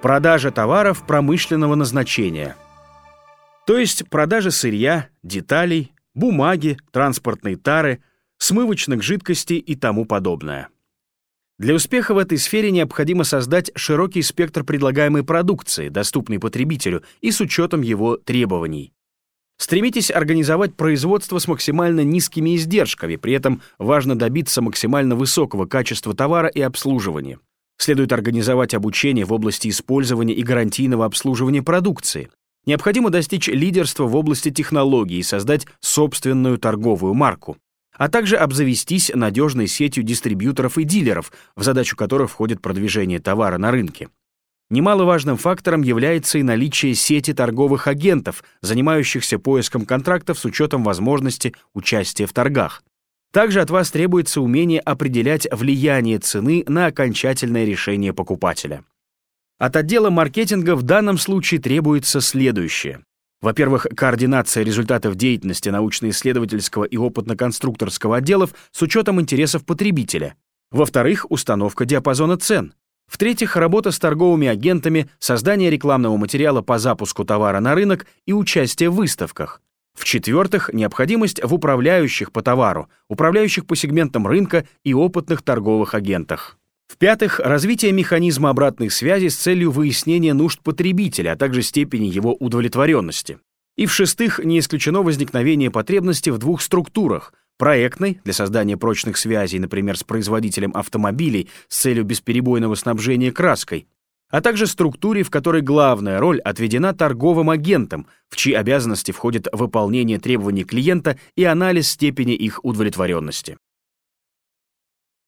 продажа товаров промышленного назначения. То есть продажа сырья, деталей, бумаги, транспортной тары, смывочных жидкостей и тому подобное. Для успеха в этой сфере необходимо создать широкий спектр предлагаемой продукции, доступный потребителю, и с учетом его требований. Стремитесь организовать производство с максимально низкими издержками, при этом важно добиться максимально высокого качества товара и обслуживания. Следует организовать обучение в области использования и гарантийного обслуживания продукции. Необходимо достичь лидерства в области технологий и создать собственную торговую марку а также обзавестись надежной сетью дистрибьюторов и дилеров, в задачу которых входит продвижение товара на рынке. Немаловажным фактором является и наличие сети торговых агентов, занимающихся поиском контрактов с учетом возможности участия в торгах. Также от вас требуется умение определять влияние цены на окончательное решение покупателя. От отдела маркетинга в данном случае требуется следующее. Во-первых, координация результатов деятельности научно-исследовательского и опытно-конструкторского отделов с учетом интересов потребителя. Во-вторых, установка диапазона цен. В-третьих, работа с торговыми агентами, создание рекламного материала по запуску товара на рынок и участие в выставках. В-четвертых, необходимость в управляющих по товару, управляющих по сегментам рынка и опытных торговых агентах. В-пятых, развитие механизма обратной связи с целью выяснения нужд потребителя, а также степени его удовлетворенности. И в-шестых, не исключено возникновение потребности в двух структурах – проектной, для создания прочных связей, например, с производителем автомобилей с целью бесперебойного снабжения краской, а также структуре, в которой главная роль отведена торговым агентам, в чьи обязанности входит выполнение требований клиента и анализ степени их удовлетворенности.